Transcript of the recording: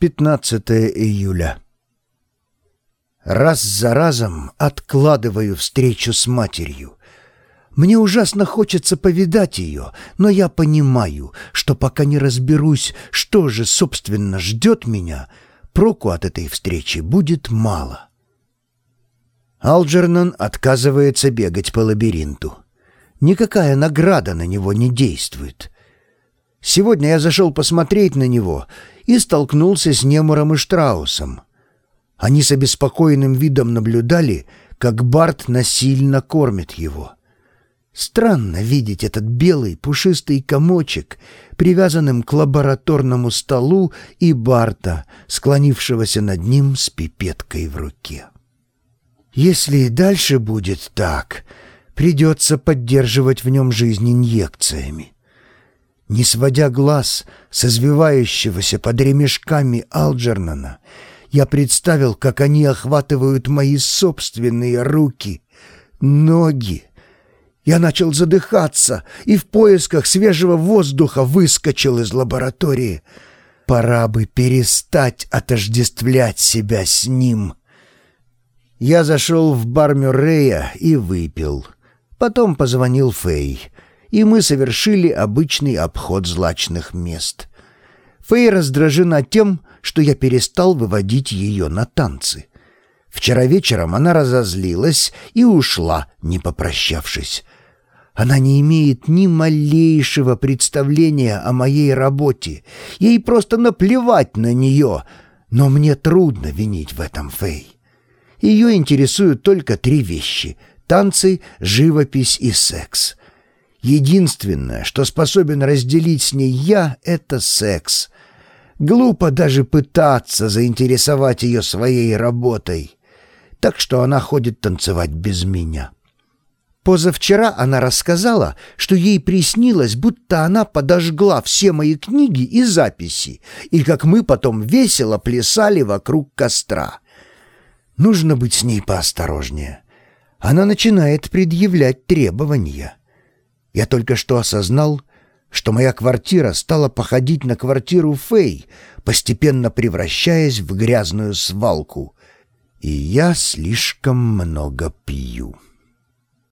15 июля. Раз за разом откладываю встречу с матерью. Мне ужасно хочется повидать ее, но я понимаю, что пока не разберусь, что же, собственно, ждет меня, проку от этой встречи будет мало. Алджернон отказывается бегать по лабиринту. Никакая награда на него не действует. Сегодня я зашел посмотреть на него и столкнулся с Немуром и Штраусом. Они с обеспокоенным видом наблюдали, как Барт насильно кормит его. Странно видеть этот белый пушистый комочек, привязанным к лабораторному столу, и Барта, склонившегося над ним с пипеткой в руке. Если и дальше будет так, придется поддерживать в нем жизнь инъекциями. Не сводя глаз с извивающегося под ремешками Алджернана, я представил, как они охватывают мои собственные руки, ноги. Я начал задыхаться и в поисках свежего воздуха выскочил из лаборатории. Пора бы перестать отождествлять себя с ним. Я зашел в бар Мюррея и выпил. Потом позвонил Фэй и мы совершили обычный обход злачных мест. Фэй раздражена тем, что я перестал выводить ее на танцы. Вчера вечером она разозлилась и ушла, не попрощавшись. Она не имеет ни малейшего представления о моей работе. Ей просто наплевать на нее, но мне трудно винить в этом Фэй. Ее интересуют только три вещи — танцы, живопись и секс. Единственное, что способен разделить с ней я, — это секс. Глупо даже пытаться заинтересовать ее своей работой. Так что она ходит танцевать без меня. Позавчера она рассказала, что ей приснилось, будто она подожгла все мои книги и записи, и как мы потом весело плясали вокруг костра. Нужно быть с ней поосторожнее. Она начинает предъявлять требования. Я только что осознал, что моя квартира стала походить на квартиру Фэй, постепенно превращаясь в грязную свалку, и я слишком много пью».